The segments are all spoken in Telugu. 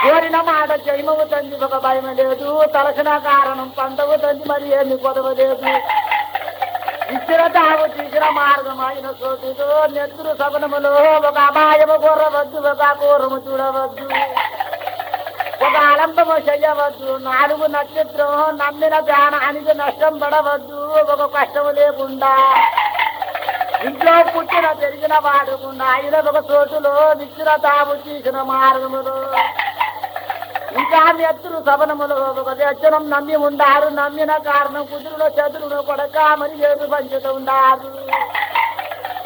కోరిన మాట జైమవు తంది ఒక భయం లేదు తలసిన కారణం పంటవు తంది మరి ఏమి కొదవలేదు ఇచ్చిన తాగు తీసిన మార్గం అయిన చోటుతో నెత్తురు సగనములో ఒక అపాయము కోరవద్దు ఒక కూరము చూడవద్దు ఒక అలంబము చెయ్యవద్దు నాలుగు నక్షత్రం నమ్మిన ప్రాణానికి నష్టం పడవద్దు ఒక కష్టము లేకుండా ఇంట్లో పుట్టిన పెరిగిన వాడుకుండా ఆయన ఒక చోటులో నిచ్చిన తాము తీసిన మార్గములు. ఇంకా నెత్తురు సభనములు ఒక దర్శనం నమ్మి ఉండారు. నమ్మిన కారణం కుదురులో చదురును కొడక మరి ఏడు పంచుతూ ఉండారు.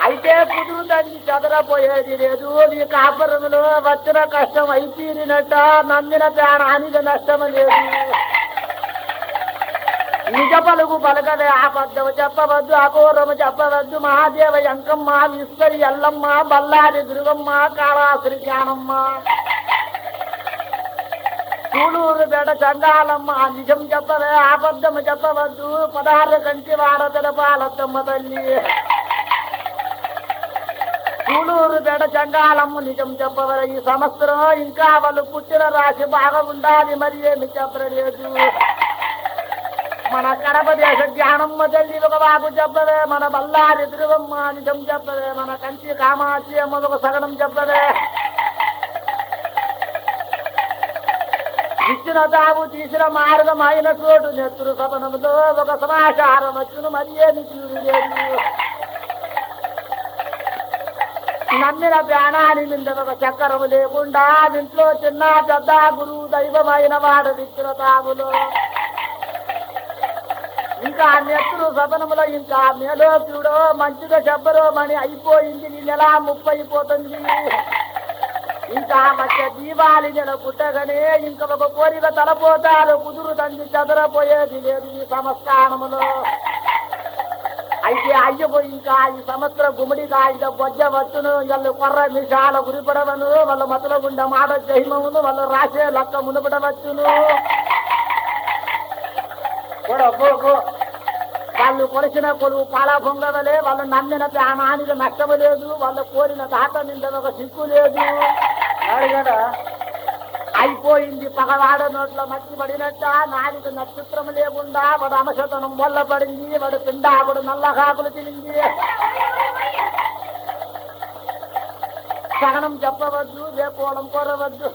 అయితే కుదురు తండ్రి చదరపోయేది లేదు. నీ కాపురములో వచ్చిన కష్టం అయితీరినట్ట. నమ్మిన ప్రాణానికి నష్టం లేదు. నిజ పలుగు పలకవే ఆపద్దము చెప్పవద్దు అఘోరము చెప్పవద్దు మహాదేవ ఎంకమ్మ విశ్వరి ఎల్లమ్మ బల్లారి దుర్గమ్మ కాళాశ్రీ జ్ఞానమ్మ. చూలూరు బెడ చండాలమ్మ నిజం చెప్పవే ఆబద్ధము చెప్పవద్దు పదహారు కంటి వారతల పాలత్తమ్మ తల్లి. చూలూరు బెడ చండాలమ్మ నిజం చెప్పవర ఈ సంవత్సరం ఇంకా వాళ్ళు పుట్టిన రాశి బాగా ఉండాలి మరి ఏమి చెప్పలేదు. మన కడప దేశ జ్ఞానమ్మ తల్లి ఒక బాబు చెప్పదే మన బల్లారి ధ్రువమ్మ నిజం చెప్పదే మన కంచి కామాక్షి అమ్మ ఒక సగనం ఇచ్చిన తావు తీసిన మార్గం అయిన చోటు నెత్తురు సపనములో ఒక సమాచారం వచ్చును మరియేమి చూడలేదు నమ్మిన ప్రాణాన్ని మీద ఒక చక్రము లేకుండా ఇంట్లో చిన్న పెద్ద గురువు దైవమైన వాడు ఇచ్చిన తావులో ఇంకా నెత్తులు సదనములో ఇంకా మేలోకుడో మంచిగా చెప్పరో మని అయిపోయింది. ఈ నెల ముప్పై పోతుంది ఇంకా మధ్య దీపావళి నెల పుట్టగానే ఇంకా ఒక కోరిక తలపోతారు. కుదురు తండ్రి చదరపోయేది లేదు ఈ సంస్థానములో. అయితే అయ్యకు ఇంకా ఈ సంవత్సరం గుమ్మడి కాయిద బొజ్జ వచ్చును వాళ్ళు కొర్ర మిషాల గురిపడవను వాళ్ళ మతల గుండె మాట జహిమమును వాళ్ళు రాసే లక్క మునుపడవచ్చును. కూడా వాళ్ళు కొలిసిన కొలువు పాల పొంగవలే వాళ్ళు నమ్మిన ప్రాణానికి నష్టము లేదు వాళ్ళు కోరిన దాత నిండా ఒక సిక్కు లేదు. అడిగాడా? అయిపోయింది పగవాడ నోట్లో మట్టి పడినట్ట నాడికి నక్షత్రం లేకుండా వాడు అమశతనం వల్ల పడింది వాడు పిండాకుడు నల్ల కాకులు తినింది. సగనం చెప్పవద్దు వేకోవడం కోరవద్దు.